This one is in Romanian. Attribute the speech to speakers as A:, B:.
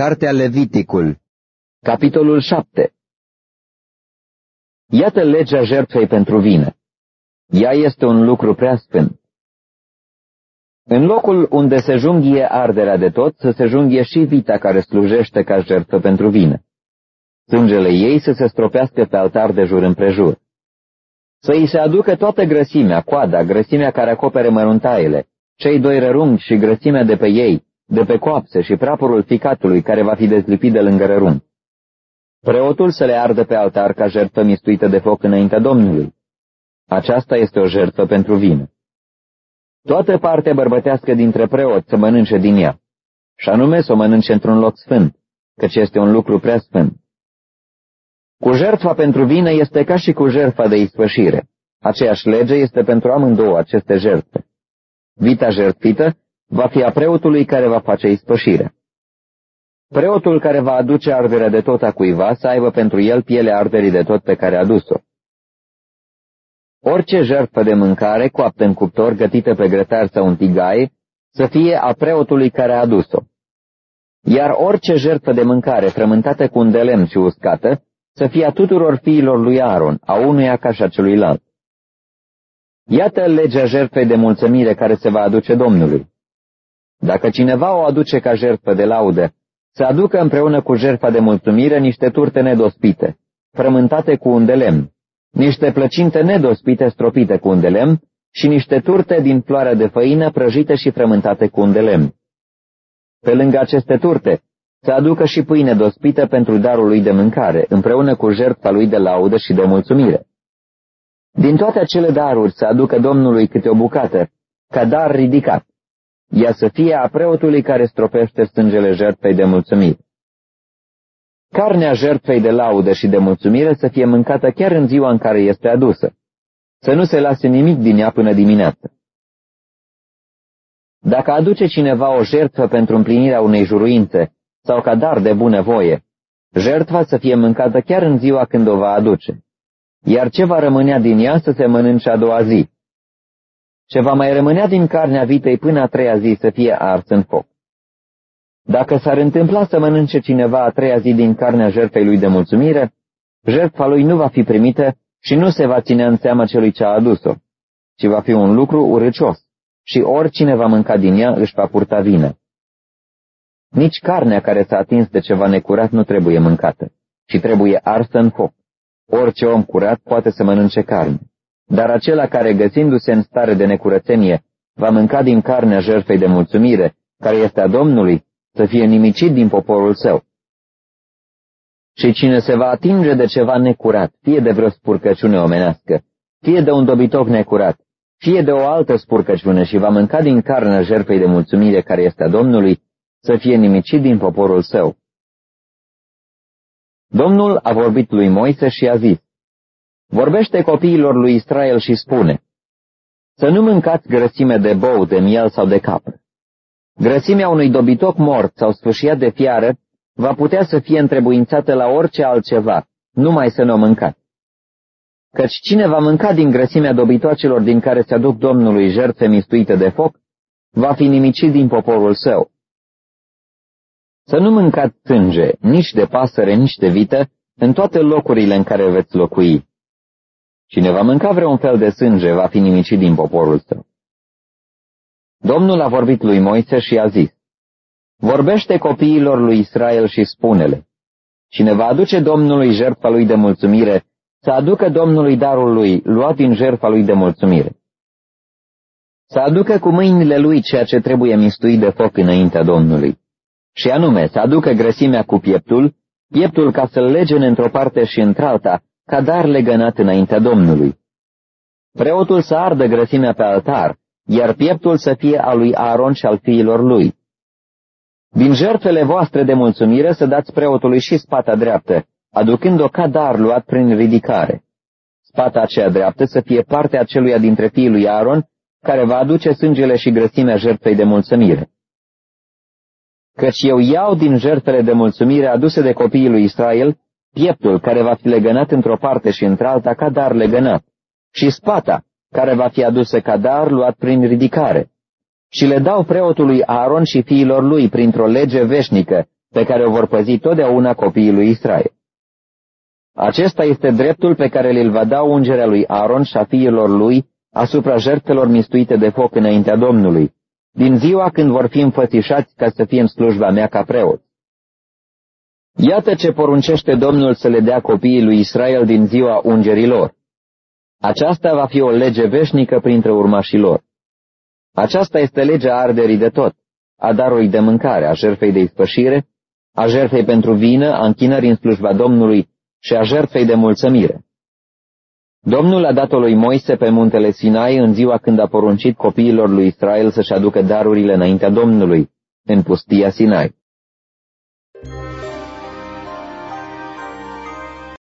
A: Cartea Leviticul
B: Capitolul 7 Iată legea jertfei pentru vină. Ea este un lucru prea sfânt. În locul unde se junghie arderea de tot, să se junghie și vita care slujește ca jertfă pentru vină. Sângele ei să se stropească pe altar de jur împrejur. Să îi se aducă toată grăsimea, coada, grăsimea care acopere măruntaiele, cei doi rărunchi și grăsimea de pe ei, de pe coapse și prapurul ficatului care va fi dezlipit de lângă rărun. Preotul să le ardă pe altar ca jertfă mistuită de foc înaintea Domnului. Aceasta este o jertfă pentru vină. Toată partea bărbătească dintre preot să mănânce din ea, și anume să o mănânce într-un loc sfânt, căci este un lucru prea sfânt. Cu jertfa pentru vină este ca și cu jertfa de ispășire. Aceeași lege este pentru amândouă aceste jertfe. Vita jertfită va fi a preotului care va face ispășire. Preotul care va aduce arderea de tot a cuiva să aibă pentru el pielea arderii de tot pe care a adus-o. Orice jertfă de mâncare coaptă în cuptor gătită pe grătar sau în tigaie să fie a preotului care a adus-o. Iar orice jertfă de mâncare frământată cu un de lemn și uscată să fie a tuturor fiilor lui Aaron, a unuia ca și a celuilalt. Iată legea jertfei de mulțumire care se va aduce Domnului. Dacă cineva o aduce ca jertfă de laudă, să aducă împreună cu jertfa de mulțumire niște turte nedospite, frământate cu un de lemn, niște plăcinte nedospite stropite cu un de lemn și niște turte din floarea de făină prăjite și frământate cu un de lemn. Pe lângă aceste turte, să aducă și pâine dospită pentru darul lui de mâncare, împreună cu jertfa lui de laudă și de mulțumire. Din toate acele daruri să aducă Domnului câte o bucată, ca dar ridicat, ea să fie a preotului care stropește sângele jertfei de mulțumire. Carnea jertfei de laudă și de mulțumire să fie mâncată chiar în ziua în care este adusă, să nu se lase nimic din ea până dimineață. Dacă aduce cineva o jertfă pentru împlinirea unei juruințe sau ca dar de bunăvoie, jertfa să fie mâncată chiar în ziua când o va aduce, iar ce va rămânea din ea să se mănânce a doua zi, ce va mai rămânea din carnea vitei până a treia zi să fie ars în foc. Dacă s-ar întâmpla să mănânce cineva a treia zi din carnea jertfei lui de mulțumire, jertfa lui nu va fi primită și nu se va ține în seama celui ce a adus-o, ci va fi un lucru urâcios și oricine va mânca din ea își va purta vină. Nici carnea care s-a atins de ceva necurat nu trebuie mâncată, ci trebuie arsă în foc. Orice om curat poate să mănânce carne. Dar acela care, găsindu-se în stare de necurățenie, va mânca din carnea jertfei de mulțumire, care este a Domnului, să fie nimicit din poporul său. Și cine se va atinge de ceva necurat, fie de vreo spurcăciune omenească, fie de un dobitoc necurat, fie de o altă spurcăciune și va mânca din carnea jertfei de mulțumire care este a Domnului, să fie nimicit din poporul său. Domnul a vorbit lui Moise și a zis, Vorbește copiilor lui Israel și spune, Să nu mâncați grăsime de bou, de miel sau de capră. Grăsimea unui dobitoc mort sau sfâșiat de fiară va putea să fie întrebuințată la orice altceva, numai să nu o mâncați. Căci cine va mânca din grăsimea dobitoacelor din care se aduc Domnului jertfe mistuite de foc, va fi nimicit din poporul său. Să nu mâncați sânge, nici de pasăre, nici de vită, în toate locurile în care veți locui. Cine va mânca vreun fel de sânge va fi nimicit din poporul său. Domnul a vorbit lui Moise și a zis, Vorbește copiilor lui Israel și spune-le, Cine va aduce Domnului jertfa lui de mulțumire, să aducă Domnului darul lui, luat din jertfa lui de mulțumire. Să aducă cu mâinile lui ceea ce trebuie mistuit de foc înaintea Domnului. Și anume, să aducă grăsimea cu pieptul, pieptul ca să-l legene într-o parte și într-alta, ca dar legănat înaintea Domnului. Preotul să ardă grăsimea pe altar, iar pieptul să fie al lui Aaron și al fiilor lui. Din jertfele voastre de mulțumire să dați preotului și spata dreaptă, aducând-o ca dar luat prin ridicare. Spata aceea dreaptă să fie partea aceluia dintre fiii lui Aaron, care va aduce sângele și grăsimea jertfei de mulțumire. Căci eu iau din jertfele de mulțumire aduse de copiii lui Israel pieptul care va fi legănat într-o parte și într-alta ca dar legănat, și spata care va fi adusă ca dar luat prin ridicare. Și le dau preotului Aaron și fiilor lui printr-o lege veșnică, pe care o vor păzi totdeauna copiii lui Israel. Acesta este dreptul pe care îl va da ungerea lui Aaron și a fiilor lui asupra jertfelor mistuite de foc înaintea Domnului, din ziua când vor fi înfățișați ca să fie în slujba mea ca preot. Iată ce poruncește Domnul să le dea copiii lui Israel din ziua ungerilor. Aceasta va fi o lege veșnică printre urmașii lor. Aceasta este legea arderii de tot, a darului de mâncare, a jertfei de ispășire, a jertfei pentru vină, a închinării în slujba Domnului și a jertfei de mulțămire. Domnul a dat-o lui Moise pe muntele Sinai în ziua când a poruncit copiilor lui Israel să-și aducă darurile înaintea Domnului, în pustia Sinai.